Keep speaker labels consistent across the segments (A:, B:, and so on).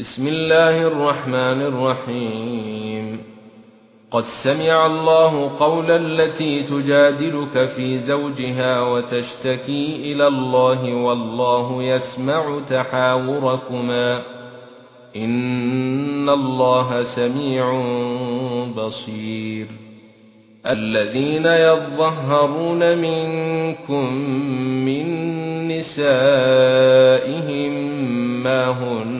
A: بسم الله الرحمن الرحيم قد سمع الله قول التي تجادلك في زوجها وتشتكي الى الله والله يسمع تحاوركما ان الله سميع بصير الذين يظهرون منكم من نسائهم ما هن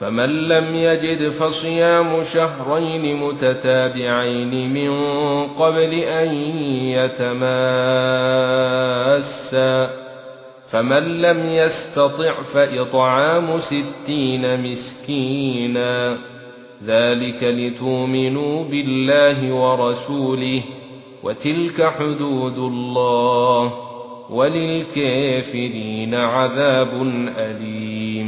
A: فمن لم يجد فصيام شهرين متتابعين من قبل ان يتماسا فمن لم يستطع فاطعام 60 مسكينا ذلك لتؤمنوا بالله ورسوله وتلك حدود الله وللكافرين عذاب اليم